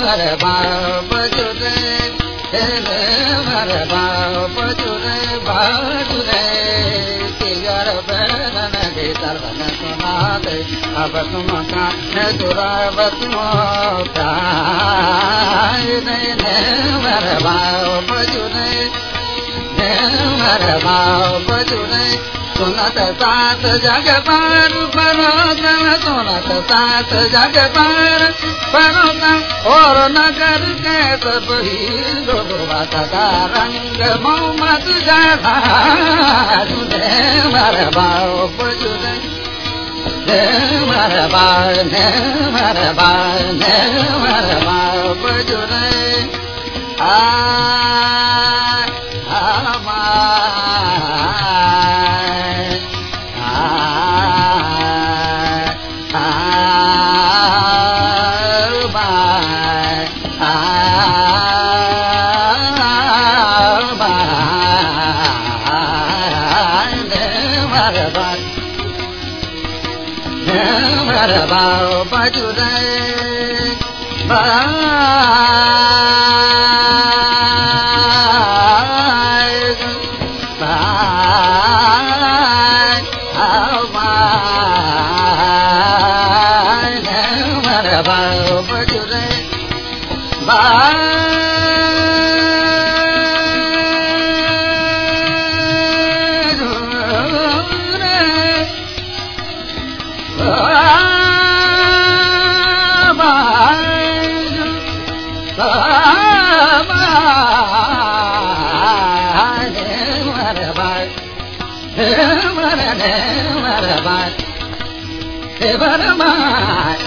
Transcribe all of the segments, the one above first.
mare ba ba ju re he re mare ba ba ju re ba ju re ki gar ba na na de tar ba सुनत सात जग पार, परोतन सुनत सात जग पार। परोतन और नगर के सब का रंग मोहम्मद जुदे मर बाओ पुजुदे ने मर बाओ आ Marabao Bajudai Bye. சிவருமாய் சிவருமாய் சிவருமாய்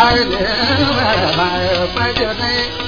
I live by a